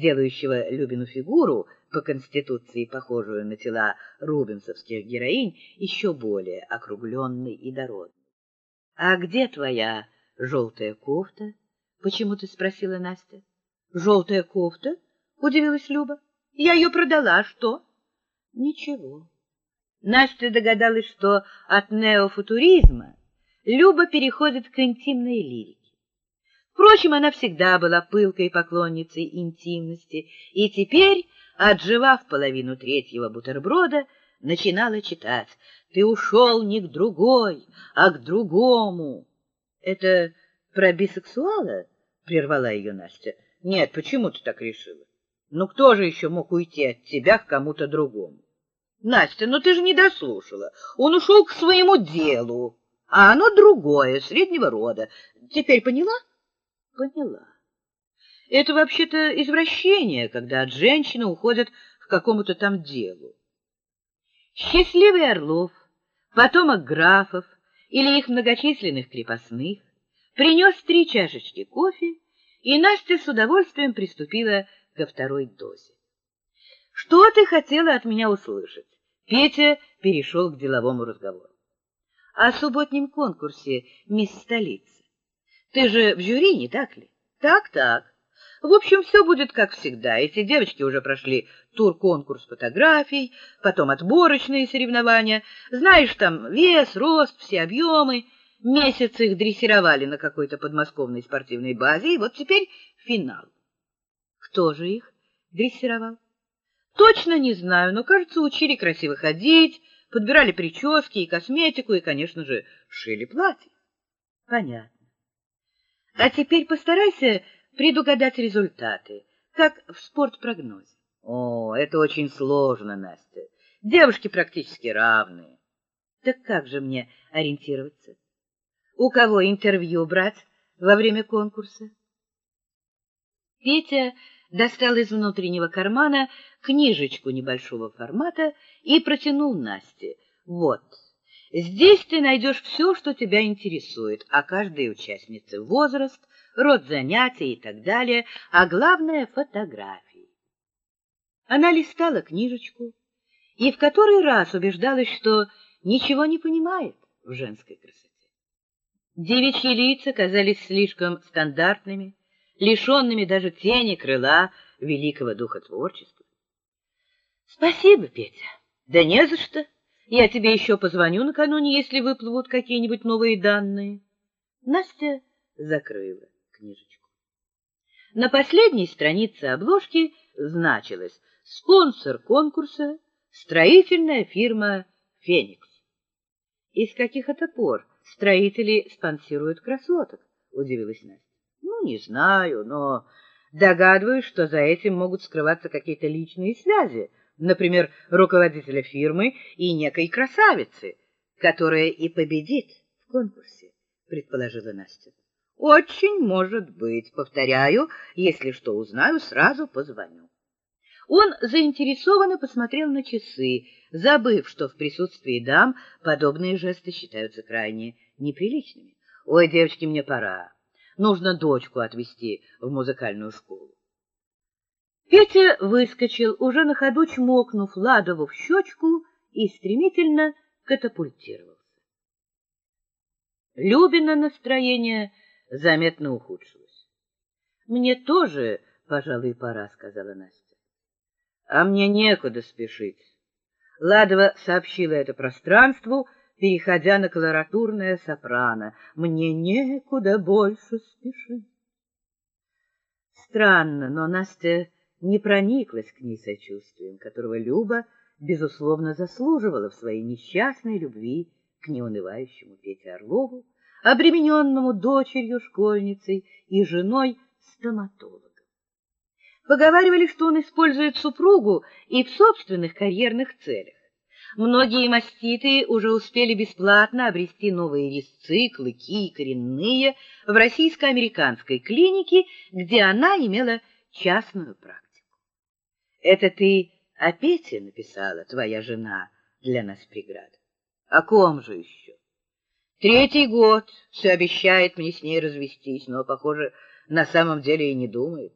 делающего Любину фигуру, по конституции похожую на тела рубинсовских героинь, еще более округленной и дородной. — А где твоя желтая кофта? — почему-то спросила Настя. — Желтая кофта? — удивилась Люба. — Я ее продала, что? — Ничего. Настя догадалась, что от неофутуризма Люба переходит к интимной лирике. Впрочем, она всегда была пылкой поклонницей интимности, и теперь, отживав половину третьего бутерброда, начинала читать «Ты ушел не к другой, а к другому». «Это про бисексуала?» — прервала ее Настя. «Нет, почему ты так решила? Ну кто же еще мог уйти от тебя к кому-то другому?» «Настя, ну ты же не дослушала. Он ушел к своему делу, а оно другое, среднего рода. Теперь поняла?» Поняла. Это вообще-то извращение, когда от женщины уходят к какому-то там делу. Счастливый Орлов, потомок графов или их многочисленных крепостных, принес три чашечки кофе, и Настя с удовольствием приступила ко второй дозе. «Что ты хотела от меня услышать?» Петя перешел к деловому разговору. «О субботнем конкурсе «Мисс Столица». Ты же в жюри, не так ли? Так-так. В общем, все будет как всегда. Эти девочки уже прошли тур-конкурс фотографий, потом отборочные соревнования. Знаешь, там вес, рост, все объемы. Месяц их дрессировали на какой-то подмосковной спортивной базе, и вот теперь финал. Кто же их дрессировал? Точно не знаю, но, кажется, учили красиво ходить, подбирали прически и косметику, и, конечно же, шили платья. Понятно. А теперь постарайся предугадать результаты, как в спортпрогнозе. О, это очень сложно, Настя. Девушки практически равные. Так как же мне ориентироваться? У кого интервью брать во время конкурса? Петя достал из внутреннего кармана книжечку небольшого формата и протянул Насте. Вот. Здесь ты найдешь все, что тебя интересует, о каждой участнице возраст, род занятий и так далее, а главное — фотографии. Она листала книжечку и в который раз убеждалась, что ничего не понимает в женской красоте. Девичьи лица казались слишком стандартными, лишенными даже тени крыла великого духа творчества. — Спасибо, Петя. Да не за что. Я тебе еще позвоню накануне, если выплывут какие-нибудь новые данные. Настя закрыла книжечку. На последней странице обложки значилось «Спонсор конкурса — строительная фирма «Феникс». «Из каких это пор строители спонсируют красоток?» — удивилась Настя. «Ну, не знаю, но догадываюсь, что за этим могут скрываться какие-то личные связи, например, руководителя фирмы и некой красавицы, которая и победит в конкурсе, предположила Настя. Очень может быть, повторяю, если что узнаю, сразу позвоню. Он заинтересованно посмотрел на часы, забыв, что в присутствии дам подобные жесты считаются крайне неприличными. Ой, девочки, мне пора. Нужно дочку отвезти в музыкальную школу. Петя выскочил, уже на ходу чмокнув Ладову в щечку и стремительно катапультировался. Любина настроение заметно ухудшилось. — Мне тоже, пожалуй, пора, — сказала Настя. — А мне некуда спешить. Ладова сообщила это пространству, переходя на колоратурное сопрано. Мне некуда больше спешить. Странно, но Настя не прониклась к ней сочувствием, которого Люба, безусловно, заслуживала в своей несчастной любви к неунывающему Пете Орлову, обремененному дочерью школьницей и женой стоматологом. Поговаривали, что он использует супругу и в собственных карьерных целях. Многие маститы уже успели бесплатно обрести новые резцы, клыки и коренные в российско-американской клинике, где она имела частную практику. Это ты о Пете написала, твоя жена, для нас преграда. О ком же еще? Третий год все обещает мне с ней развестись, но, похоже, на самом деле и не думает.